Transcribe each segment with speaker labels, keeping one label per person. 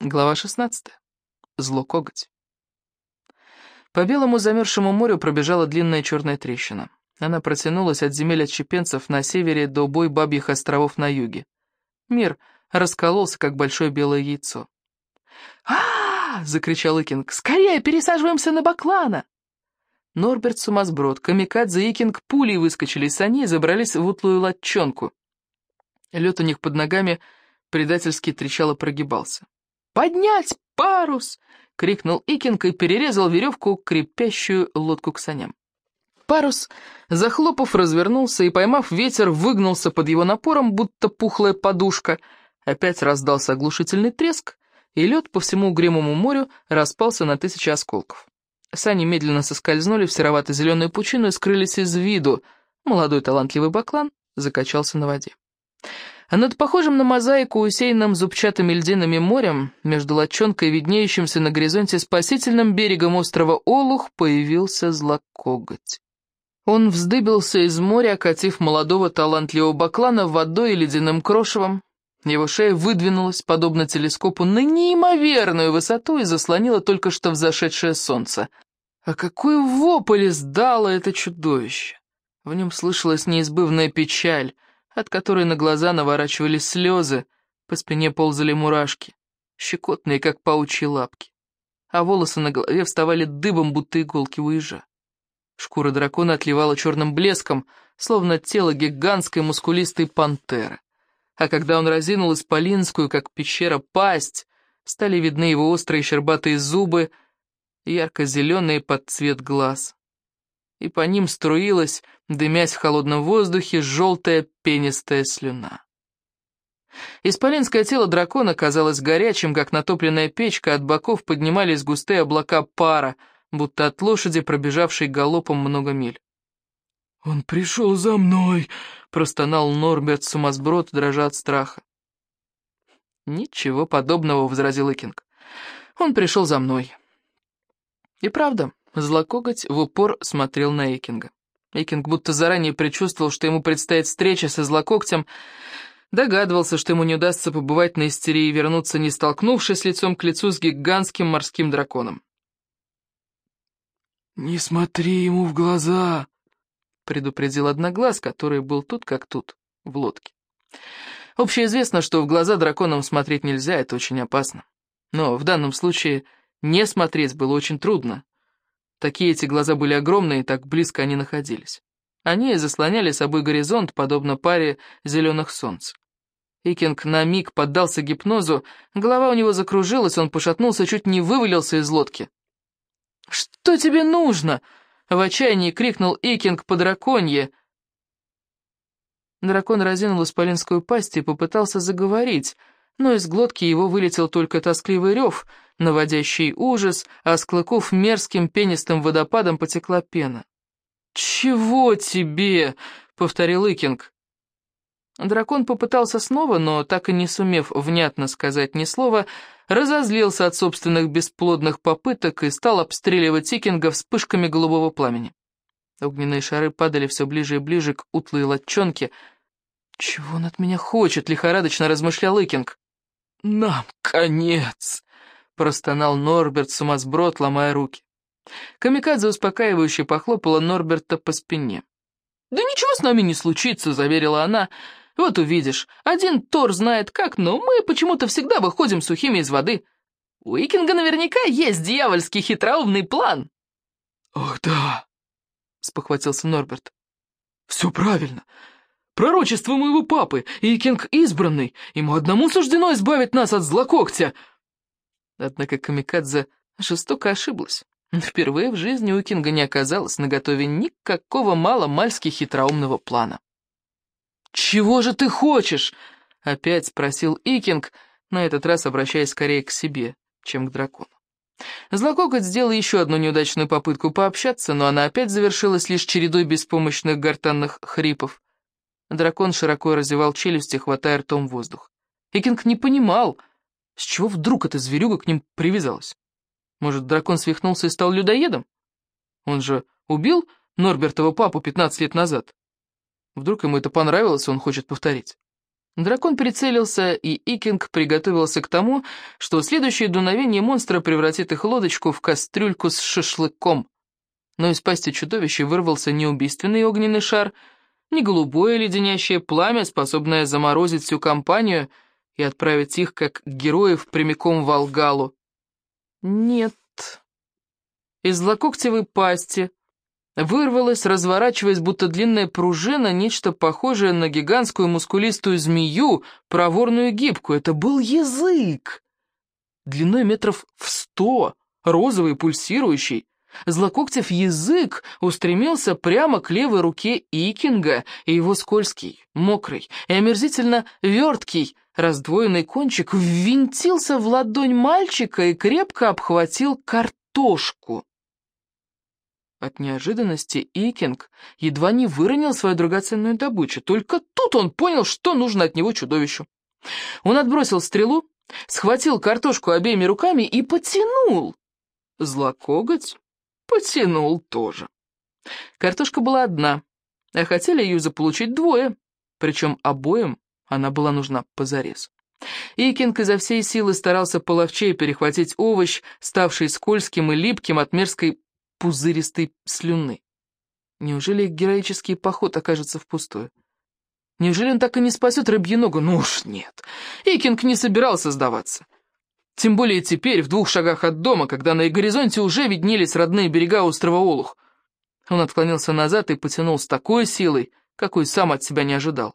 Speaker 1: Глава 16. Зло коготь. По белому замерзшему морю пробежала длинная черная трещина. Она протянулась от земель отщепенцев на севере до бой Бабьих островов на юге. Мир раскололся, как большое белое яйцо. а, закричал Икинг. «Скорее пересаживаемся на Баклана!» Норберт Сумасброд, Камикадзе и Икинг пулей выскочили из саней и забрались в утлую латчонку. Лед у них под ногами предательски трещало прогибался. «Поднять парус!» — крикнул Икинг и перерезал веревку, крепящую лодку к саням. Парус, захлопав, развернулся и, поймав ветер, выгнулся под его напором, будто пухлая подушка. Опять раздался оглушительный треск, и лед по всему угрюмому морю распался на тысячи осколков. Сани медленно соскользнули в серовато-зеленую пучину и скрылись из виду. Молодой талантливый баклан закачался на воде. А над похожим на мозаику, усеянным зубчатыми льдинами морем, между лодчонкой и виднеющимся на горизонте спасительным берегом острова Олух, появился злокоготь. Он вздыбился из моря, окатив молодого талантливого баклана водой и ледяным крошевом. Его шея выдвинулась, подобно телескопу, на неимоверную высоту и заслонила только что взошедшее солнце. А какой вопль издало это чудовище! В нем слышалась неизбывная печаль — от которой на глаза наворачивались слезы, по спине ползали мурашки, щекотные, как паучьи лапки, а волосы на голове вставали дыбом, будто иголки у. Шкура дракона отливала черным блеском, словно тело гигантской мускулистой пантеры. А когда он разинул исполинскую, как пещера, пасть, стали видны его острые щербатые зубы, ярко-зеленые под цвет глаз и по ним струилась, дымясь в холодном воздухе, желтая пенистая слюна. Исполинское тело дракона казалось горячим, как натопленная печка, от боков поднимались густые облака пара, будто от лошади, пробежавшей галопом много миль. «Он пришел за мной!» — простонал Норберт сумасброд, дрожа от страха. «Ничего подобного», — возразил Икинг. «Он пришел за мной». И правда, Злокоготь в упор смотрел на Экинга. Экинг будто заранее предчувствовал, что ему предстоит встреча со злококтем, догадывался, что ему не удастся побывать на истерии и вернуться, не столкнувшись лицом к лицу с гигантским морским драконом. «Не смотри ему в глаза!» — предупредил Одноглаз, который был тут как тут, в лодке. Общеизвестно, что в глаза драконам смотреть нельзя, это очень опасно. Но в данном случае не смотреть было очень трудно, Такие эти глаза были огромные, так близко они находились. Они заслоняли собой горизонт, подобно паре зеленых солнц. Икинг на миг поддался гипнозу, голова у него закружилась, он пошатнулся, чуть не вывалился из лодки. «Что тебе нужно?» — в отчаянии крикнул Икинг по драконье. Дракон разинул исполинскую пасть и попытался заговорить, но из глотки его вылетел только тоскливый рев, наводящий ужас, а с клыков мерзким пенистым водопадом потекла пена. «Чего тебе?» — повторил Икинг. Дракон попытался снова, но, так и не сумев внятно сказать ни слова, разозлился от собственных бесплодных попыток и стал обстреливать Икинга вспышками голубого пламени. Огненные шары падали все ближе и ближе к утлой латчонке. «Чего он от меня хочет?» — лихорадочно размышлял Икинг. «Нам конец!» — простонал Норберт сумасброд, ломая руки. Камикадзе успокаивающе похлопала Норберта по спине. «Да ничего с нами не случится», — заверила она. «Вот увидишь, один Тор знает как, но мы почему-то всегда выходим сухими из воды. У Икинга наверняка есть дьявольский хитроумный план». «Ох, да», — спохватился Норберт. «Все правильно. Пророчество моего папы, и Кинг избранный, ему одному суждено избавить нас от злококтя!» Однако Камикадзе жестоко ошиблась. Впервые в жизни у Кинга не оказалось наготове никакого мало-мальски хитроумного плана. «Чего же ты хочешь?» — опять спросил Икинг, на этот раз обращаясь скорее к себе, чем к дракону. Злококоть сделал еще одну неудачную попытку пообщаться, но она опять завершилась лишь чередой беспомощных гортанных хрипов. Дракон широко разевал челюсти, хватая ртом воздух. Икинг не понимал, с чего вдруг эта зверюга к ним привязалась. Может, дракон свихнулся и стал людоедом? Он же убил Норбертова папу 15 лет назад. Вдруг ему это понравилось, и он хочет повторить. Дракон прицелился, и Икинг приготовился к тому, что следующее дуновение монстра превратит их лодочку в кастрюльку с шашлыком. Но из пасти чудовища вырвался не убийственный огненный шар, не голубое леденящее пламя, способное заморозить всю компанию и отправить их, как героев, прямиком в Алгалу. Нет. Из злококтевой пасти Вырвалось, разворачиваясь, будто длинная пружина, нечто похожее на гигантскую мускулистую змею, проворную и гибкую. Это был язык! Длиной метров в сто, розовый, пульсирующий. Злококтев язык устремился прямо к левой руке Икинга, и его скользкий, мокрый и омерзительно верткий раздвоенный кончик ввинтился в ладонь мальчика и крепко обхватил картошку. От неожиданности Икинг едва не выронил свою драгоценную добычу. Только тут он понял, что нужно от него чудовищу. Он отбросил стрелу, схватил картошку обеими руками и потянул. Злокоготь потянул тоже. Картошка была одна, а хотели ее заполучить двое, причем обоим она была нужна позарез. Икинг изо всей силы старался половчей перехватить овощ, ставший скользким и липким от мерзкой пузыристой слюны. Неужели героический поход окажется впустую? Неужели он так и не спасет рыбью ногу? Ну уж нет. Икинг не собирался сдаваться. Тем более теперь, в двух шагах от дома, когда на горизонте уже виднелись родные берега острова Олух. Он отклонился назад и потянул с такой силой, какой сам от себя не ожидал.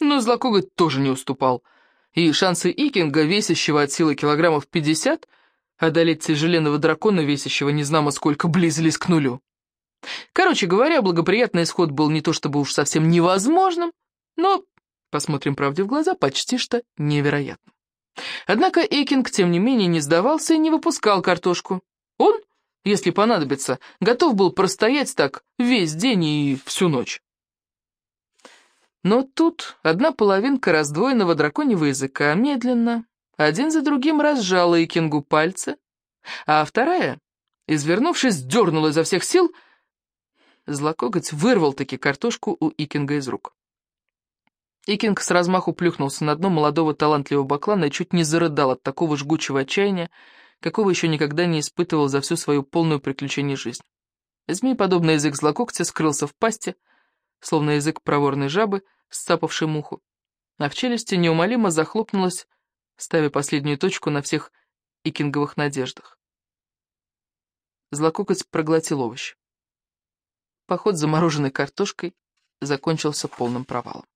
Speaker 1: Но злокоготь тоже не уступал, и шансы Икинга, весящего от силы килограммов пятьдесят, Одолеть тяжеленного дракона, весящего незнамо сколько, близились к нулю. Короче говоря, благоприятный исход был не то чтобы уж совсем невозможным, но, посмотрим правде в глаза, почти что невероятным. Однако Экинг, тем не менее, не сдавался и не выпускал картошку. Он, если понадобится, готов был простоять так весь день и всю ночь. Но тут одна половинка раздвоенного драконьего языка медленно, один за другим разжала Икингу пальцы, а вторая, извернувшись, дернула изо всех сил. Злокоготь вырвал-таки картошку у Икинга из рук. Икинг с размаху плюхнулся на дно молодого талантливого баклана и чуть не зарыдал от такого жгучего отчаяния, какого еще никогда не испытывал за всю свою полную приключение жизнь. Змей, подобный язык злококтя, скрылся в пасти, словно язык проворной жабы, сцапавшей муху, а в челюсти неумолимо захлопнулась ставя последнюю точку на всех икинговых надеждах. Злококоть проглотил овощ. Поход с замороженной картошкой закончился полным провалом.